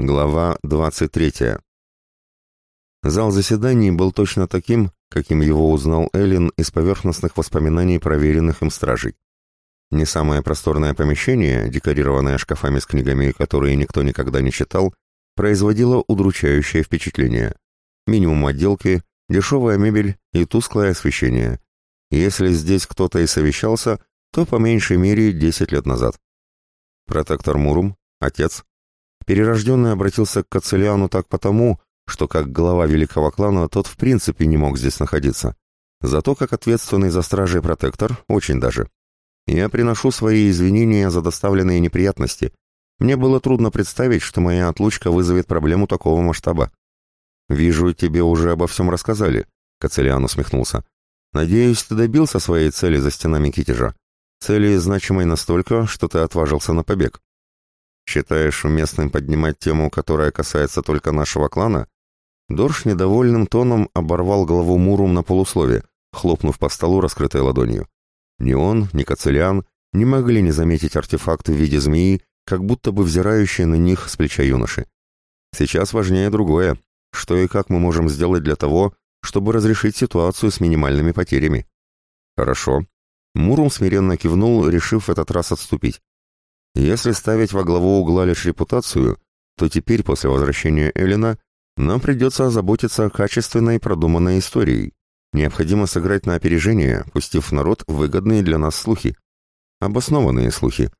Глава 23. Зал заседаний был точно таким, каким его узнал Эллен из поверхностных воспоминаний проверенных им стражей. Не самое просторное помещение, декорированное шкафами с книгами, которые никто никогда не читал, производило удручающее впечатление. Минимум отделки, дешевая мебель и тусклое освещение. Если здесь кто-то и совещался, то по меньшей мере 10 лет назад. Протектор Мурум, отец, Перерожденный обратился к Кацелиану так потому, что как глава великого клана тот в принципе не мог здесь находиться. Зато как ответственный за стражей протектор, очень даже. Я приношу свои извинения за доставленные неприятности. Мне было трудно представить, что моя отлучка вызовет проблему такого масштаба. «Вижу, тебе уже обо всем рассказали», — Кацелиан усмехнулся. «Надеюсь, ты добился своей цели за стенами Китежа. Цели значимой настолько, что ты отважился на побег. Считаешь уместным поднимать тему, которая касается только нашего клана? Дорш недовольным тоном оборвал голову Мурум на полуслове, хлопнув по столу раскрытой ладонью. Ни он, ни Кацелиан не могли не заметить артефакты в виде змеи, как будто бы взирающие на них с плеча юноши. Сейчас важнее другое. Что и как мы можем сделать для того, чтобы разрешить ситуацию с минимальными потерями? Хорошо. Мурум смиренно кивнул, решив в этот раз отступить. Если ставить во главу угла лишь репутацию, то теперь, после возвращения Эллина, нам придется озаботиться качественной продуманной историей. Необходимо сыграть на опережение, пустив в народ выгодные для нас слухи. Обоснованные слухи.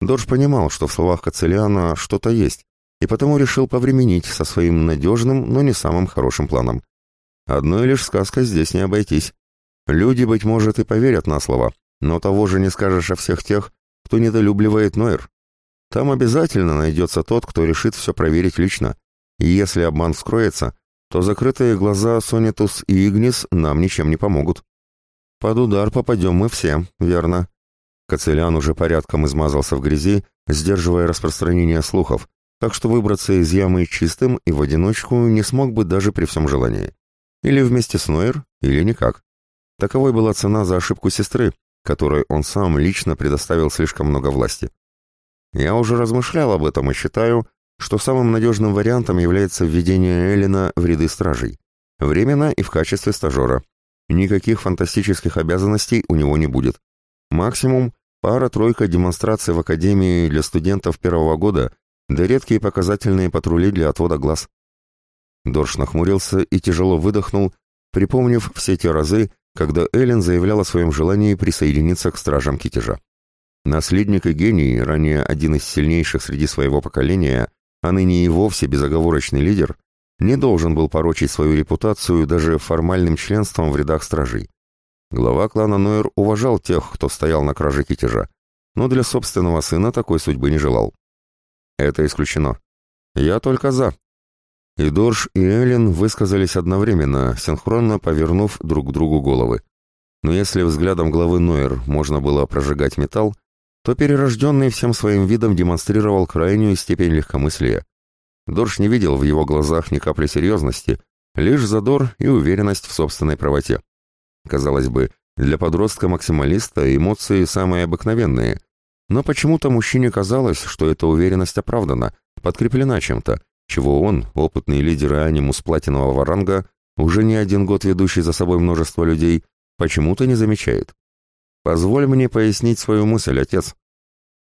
Дорж понимал, что в словах Кацелиана что-то есть, и потому решил повременить со своим надежным, но не самым хорошим планом. Одной лишь сказкой здесь не обойтись. Люди, быть может, и поверят на слово, но того же не скажешь о всех тех, кто недолюбливает Нойер. Там обязательно найдется тот, кто решит все проверить лично. И если обман вскроется, то закрытые глаза Сонитус и Игнис нам ничем не помогут. Под удар попадем мы все, верно. Кацелян уже порядком измазался в грязи, сдерживая распространение слухов, так что выбраться из ямы чистым и в одиночку не смог бы даже при всем желании. Или вместе с Нойер, или никак. Таковой была цена за ошибку сестры, которой он сам лично предоставил слишком много власти. Я уже размышлял об этом и считаю, что самым надежным вариантом является введение Эллина в ряды стражей. Временно и в качестве стажера. Никаких фантастических обязанностей у него не будет. Максимум пара-тройка демонстраций в академии для студентов первого года, да редкие показательные патрули для отвода глаз. Дорш нахмурился и тяжело выдохнул, припомнив все те разы, когда Эллен заявлял о своем желании присоединиться к стражам Китежа. Наследник и гений, ранее один из сильнейших среди своего поколения, а ныне и вовсе безоговорочный лидер, не должен был порочить свою репутацию даже формальным членством в рядах стражей. Глава клана Нойер уважал тех, кто стоял на краже Китежа, но для собственного сына такой судьбы не желал. Это исключено. Я только за, и Дорж, и Эллен высказались одновременно, синхронно повернув друг к другу головы. Но если взглядом главы Нойер можно было прожигать металл, то перерожденный всем своим видом демонстрировал крайнюю степень легкомыслия. Дорж не видел в его глазах ни капли серьезности, лишь задор и уверенность в собственной правоте. Казалось бы, для подростка-максималиста эмоции самые обыкновенные, но почему-то мужчине казалось, что эта уверенность оправдана, подкреплена чем-то, чего он, опытный лидер анимус платинового ранга, уже не один год ведущий за собой множество людей, почему-то не замечает. «Позволь мне пояснить свою мысль, отец».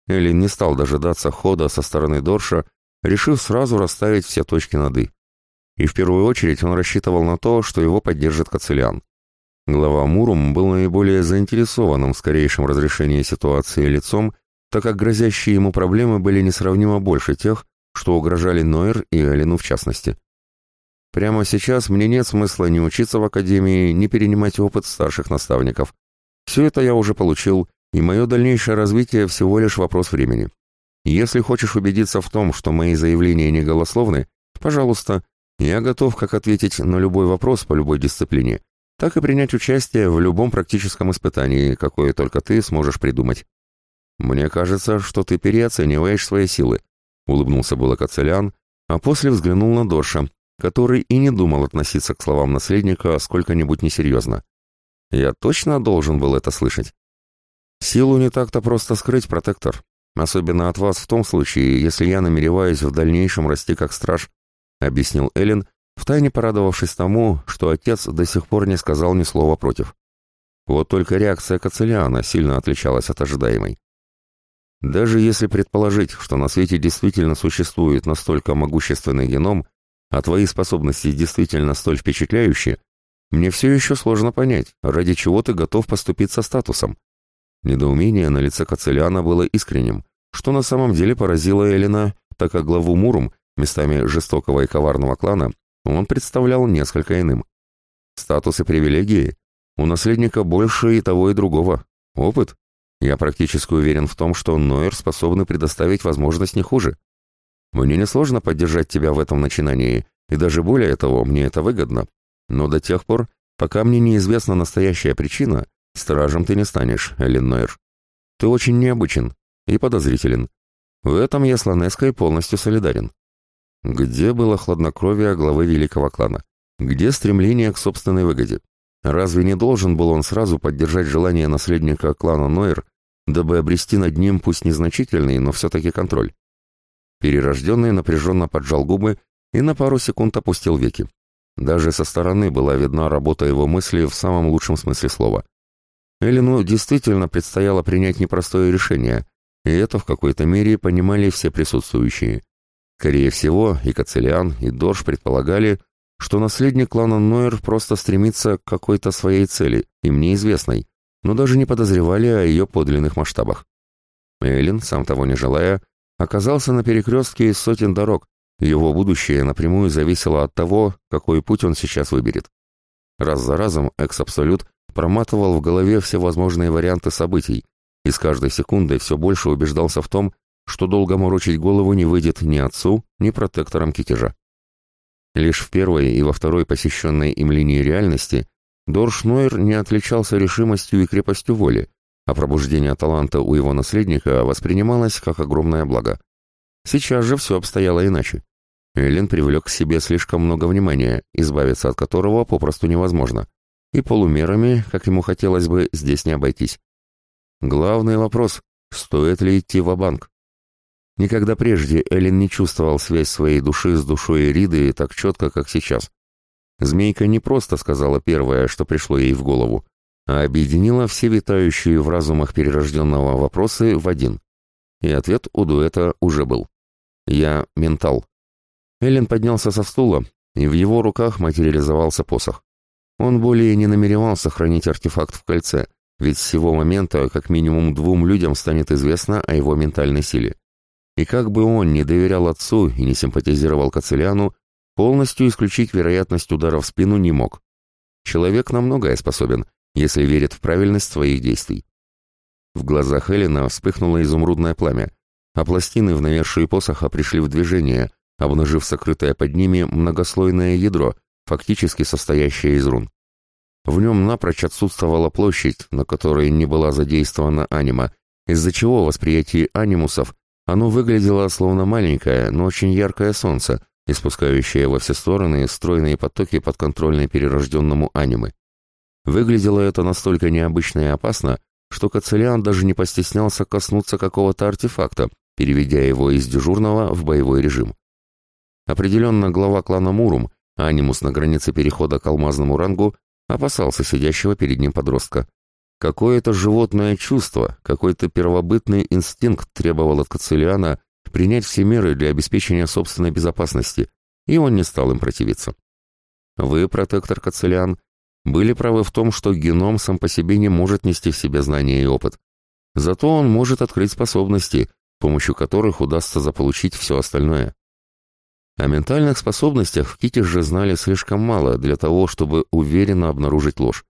Эллин не стал дожидаться хода со стороны Дорша, решив сразу расставить все точки над «и». И в первую очередь он рассчитывал на то, что его поддержит Кацелиан. Глава Мурум был наиболее заинтересованным в скорейшем разрешении ситуации лицом, так как грозящие ему проблемы были несравнимо больше тех, что угрожали Нойер и Элину в частности. Прямо сейчас мне нет смысла ни учиться в академии, ни перенимать опыт старших наставников. Все это я уже получил, и мое дальнейшее развитие всего лишь вопрос времени. Если хочешь убедиться в том, что мои заявления не голословны, пожалуйста, я готов как ответить на любой вопрос по любой дисциплине, так и принять участие в любом практическом испытании, какое только ты сможешь придумать. Мне кажется, что ты переоцениваешь свои силы, Улыбнулся было Кацелян, а после взглянул на Дорша, который и не думал относиться к словам наследника сколько-нибудь несерьезно. Я точно должен был это слышать. Силу не так-то просто скрыть, протектор. особенно от вас в том случае, если я намереваюсь в дальнейшем расти как страж», — объяснил Эллен, втайне порадовавшись тому, что отец до сих пор не сказал ни слова против. Вот только реакция Кацелиана сильно отличалась от ожидаемой. Даже если предположить, что на свете действительно существует настолько могущественный геном, а твои способности действительно столь впечатляющие, мне все еще сложно понять, ради чего ты готов поступить со статусом. Недоумение на лице Кацелиана было искренним, что на самом деле поразило Элина, так как главу Мурум, местами жестокого и коварного клана, он представлял несколько иным. Статус и привилегии? У наследника больше и того, и другого. Опыт? Я практически уверен в том, что Нойер способны предоставить возможность не хуже. Мне несложно поддержать тебя в этом начинании, и даже более того, мне это выгодно. Но до тех пор, пока мне неизвестна настоящая причина, стражем ты не станешь, Эллен Нойер. Ты очень необычен и подозрителен. В этом я с Ланеской полностью солидарен. Где было хладнокровие главы великого клана? Где стремление к собственной выгоде? Разве не должен был он сразу поддержать желание наследника клана Нойер, дабы обрести над ним пусть незначительный, но все-таки контроль? Перерожденный напряженно поджал губы и на пару секунд опустил веки. Даже со стороны была видна работа его мысли в самом лучшем смысле слова. Эллину действительно предстояло принять непростое решение, и это в какой-то мере понимали все присутствующие. Скорее всего, и Кацелиан, и Дорж предполагали, что наследник клана Нойер просто стремится к какой-то своей цели, им неизвестной, но даже не подозревали о ее подлинных масштабах. Эллен, сам того не желая, оказался на перекрестке из сотен дорог, его будущее напрямую зависело от того, какой путь он сейчас выберет. Раз за разом экс-абсолют проматывал в голове все возможные варианты событий, и с каждой секундой все больше убеждался в том, что долго морочить голову не выйдет ни отцу, ни протекторам китежа. Лишь в первой и во второй посещенной им линии реальности Дорш Нойер не отличался решимостью и крепостью воли, а пробуждение таланта у его наследника воспринималось как огромное благо. Сейчас же все обстояло иначе. Эллен привлек к себе слишком много внимания, избавиться от которого попросту невозможно. И полумерами, как ему хотелось бы, здесь не обойтись. Главный вопрос — стоит ли идти в банк Никогда прежде Эллен не чувствовал связь своей души с душой Эриды так четко, как сейчас. Змейка не просто сказала первое, что пришло ей в голову, а объединила все витающие в разумах перерожденного вопросы в один. И ответ у дуэта уже был. «Я ментал». Эллен поднялся со стула, и в его руках материализовался посох. Он более не намеревался хранить артефакт в кольце, ведь с сего момента как минимум двум людям станет известно о его ментальной силе. И как бы он не доверял отцу и не симпатизировал Кацелиану, полностью исключить вероятность удара в спину не мог. Человек на многое способен, если верит в правильность своих действий. В глазах Эллина вспыхнуло изумрудное пламя, а пластины в навершии посоха пришли в движение, обнажив сокрытое под ними многослойное ядро, фактически состоящее из рун. В нем напрочь отсутствовала площадь, на которой не была задействована анима, из-за чего восприятие анимусов оно выглядело словно маленькое, но очень яркое солнце, испускающее во все стороны стройные потоки подконтрольной перерожденному анимы. Выглядело это настолько необычно и опасно, что Кацелиан даже не постеснялся коснуться какого-то артефакта, переведя его из дежурного в боевой режим. Определенно глава клана Мурум, анимус на границе перехода к алмазному рангу, опасался сидящего перед ним подростка. Какое-то животное чувство, какой-то первобытный инстинкт требовал от Кацелиана принять все меры для обеспечения собственной безопасности, и он не стал им противиться. Вы, протектор Кацелиан, были правы в том, что геном сам по себе не может нести в себе знания и опыт. Зато он может открыть способности, с помощью которых удастся заполучить все остальное. О ментальных способностях в Ките же знали слишком мало для того, чтобы уверенно обнаружить ложь.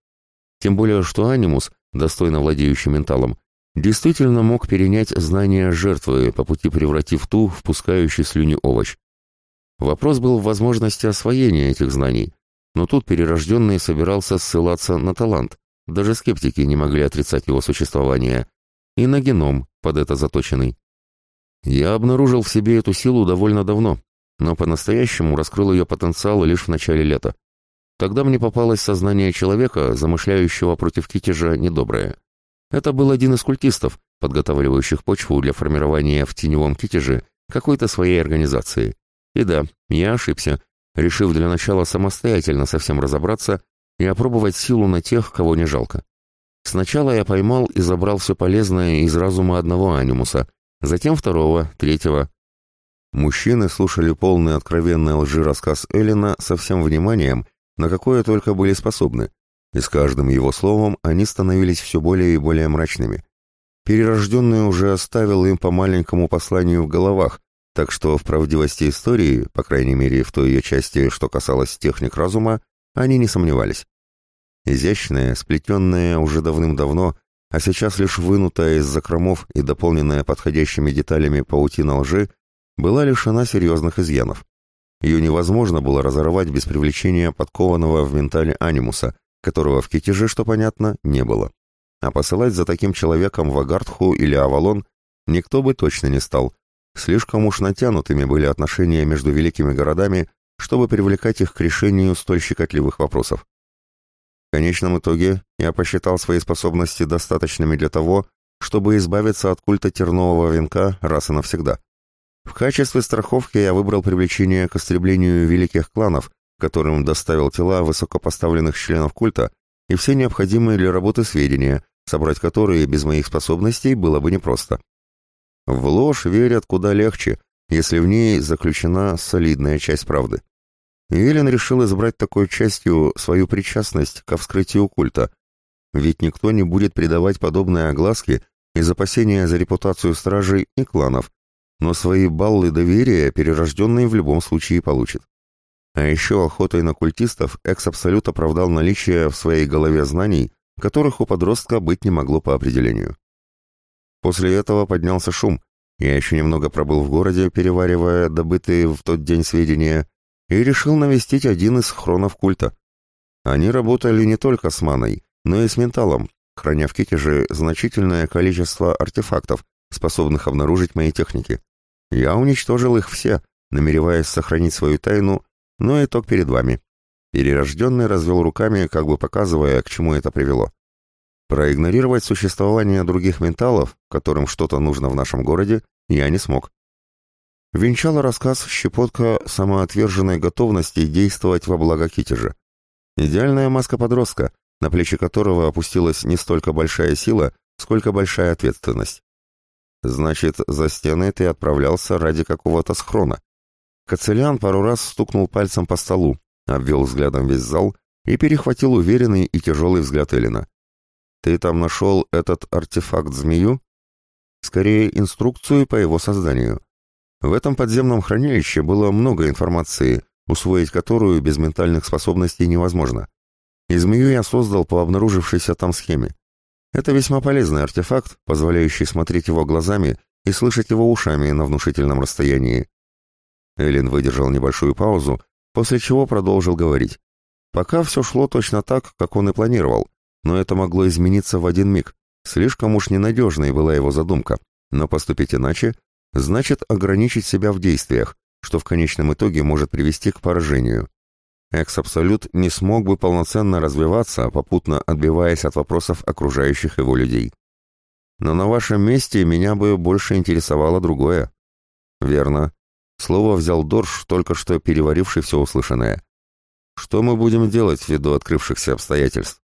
Тем более, что анимус, достойно владеющий менталом, действительно мог перенять знания жертвы, по пути превратив ту в пускающий слюни овощ. Вопрос был в возможности освоения этих знаний, но тут перерожденный собирался ссылаться на талант, даже скептики не могли отрицать его существование, и на геном, под это заточенный. Я обнаружил в себе эту силу довольно давно, но по-настоящему раскрыл ее потенциал лишь в начале лета. Тогда мне попалось сознание человека, замышляющего против Китежа недоброе. Это был один из культистов, подготавливающих почву для формирования в теневом китеже какой-то своей организации. И да, я ошибся, решив для начала самостоятельно совсем разобраться и опробовать силу на тех, кого не жалко. Сначала я поймал и забрал все полезное из разума одного анимуса, затем второго, третьего. Мужчины слушали полный откровенной лжи рассказ Эллина со всем вниманием, на какое только были способны, и с каждым его словом они становились все более и более мрачными. Перерожденный уже оставил им по маленькому посланию в головах, так что в правдивости истории, по крайней мере в той ее части, что касалось техник разума, они не сомневались. Изящная, сплетенная уже давным-давно, а сейчас лишь вынутая из закромов и дополненная подходящими деталями паутина лжи, была лишена серьезных изъянов. Ее невозможно было разорвать без привлечения подкованного в ментале анимуса, которого в китеже, что понятно, не было. А посылать за таким человеком в Агартху или Авалон никто бы точно не стал. Слишком уж натянутыми были отношения между великими городами, чтобы привлекать их к решению столь щекотливых вопросов. В конечном итоге я посчитал свои способности достаточными для того, чтобы избавиться от культа тернового венка раз и навсегда. В качестве страховки я выбрал привлечение к истреблению великих кланов, которым доставил тела высокопоставленных членов культа и все необходимые для работы сведения, собрать которые без моих способностей было бы непросто. В ложь верят куда легче, если в ней заключена солидная часть правды. Елен решил избрать такой частью свою причастность ко вскрытию культа, ведь никто не будет придавать подобные огласки из опасения за репутацию стражей и кланов, но свои баллы доверия перерожденный в любом случае получит. А еще охотой на культистов Экс Абсолют оправдал наличие в своей голове знаний, которых у подростка быть не могло по определению. После этого поднялся шум. Я еще немного пробыл в городе, переваривая добытые в тот день сведения, и решил навестить один из хронов культа. Они работали не только с маной, но и с менталом, храня в китеже значительное количество артефактов, способных обнаружить мои техники. Я уничтожил их все, намереваясь сохранить свою тайну, но итог перед вами. Перерожденный развел руками, как бы показывая, к чему это привело. Проигнорировать существование других менталов, которым что-то нужно в нашем городе, я не смог. Венчала рассказ щепотка самоотверженной готовности действовать во благо Китежа. Идеальная маска подростка, на плечи которого опустилась не столько большая сила, сколько большая ответственность. Значит, за стены ты отправлялся ради какого-то схрона. Кацелян пару раз стукнул пальцем по столу, обвел взглядом весь зал и перехватил уверенный и тяжелый взгляд Элина. «Ты там нашел этот артефакт-змею?» «Скорее, инструкцию по его созданию. В этом подземном хранилище было много информации, усвоить которую без ментальных способностей невозможно. И змею я создал по обнаружившейся там схеме. Это весьма полезный артефакт, позволяющий смотреть его глазами и слышать его ушами на внушительном расстоянии. Эллен выдержал небольшую паузу, после чего продолжил говорить. Пока все шло точно так, как он и планировал, но это могло измениться в один миг. Слишком уж ненадежной была его задумка, но поступить иначе значит ограничить себя в действиях, что в конечном итоге может привести к поражению. Экс-абсолют не смог бы полноценно развиваться, попутно отбиваясь от вопросов окружающих его людей. Но на вашем месте меня бы больше интересовало другое. Верно. Слово взял Дорж, только что переваривший все услышанное. Что мы будем делать ввиду открывшихся обстоятельств?